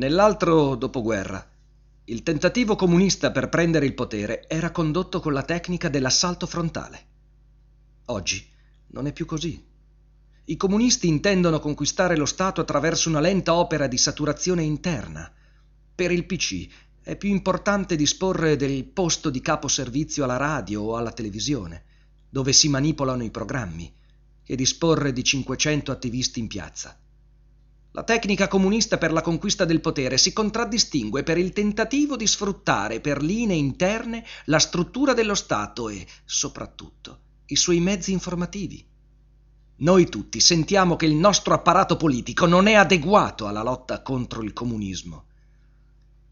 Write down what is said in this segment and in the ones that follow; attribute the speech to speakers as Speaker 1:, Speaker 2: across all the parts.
Speaker 1: Nell'altro dopoguerra, il tentativo comunista per prendere il potere era condotto con la tecnica dell'assalto frontale. Oggi non è più così. I comunisti intendono conquistare lo Stato attraverso una lenta opera di saturazione interna. Per il PC è più importante disporre del posto di capo servizio alla radio o alla televisione, dove si manipolano i programmi, che disporre di 500 attivisti in piazza. La tecnica comunista per la conquista del potere si contraddistingue per il tentativo di sfruttare per linee interne la struttura dello Stato e, soprattutto, i suoi mezzi informativi. Noi tutti sentiamo che il nostro apparato politico non è adeguato alla lotta contro il comunismo.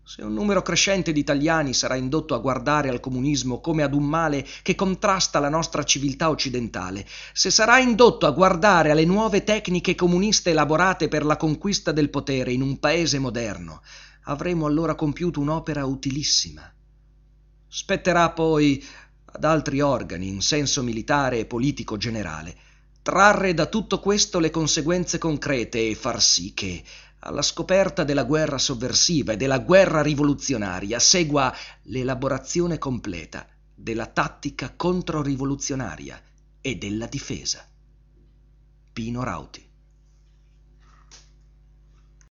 Speaker 1: Se un numero crescente di italiani sarà indotto a guardare al comunismo come ad un male che contrasta la nostra civiltà occidentale, se sarà indotto a guardare alle nuove tecniche comuniste elaborate per la conquista del potere in un paese moderno, avremo allora compiuto un'opera utilissima. Spetterà poi ad altri organi in senso militare e politico generale trarre da tutto questo le conseguenze concrete e far sì che, alla scoperta della guerra sovversiva e della guerra rivoluzionaria, segua l'elaborazione completa della tattica controrivoluzionaria e della difesa. Pino Rauti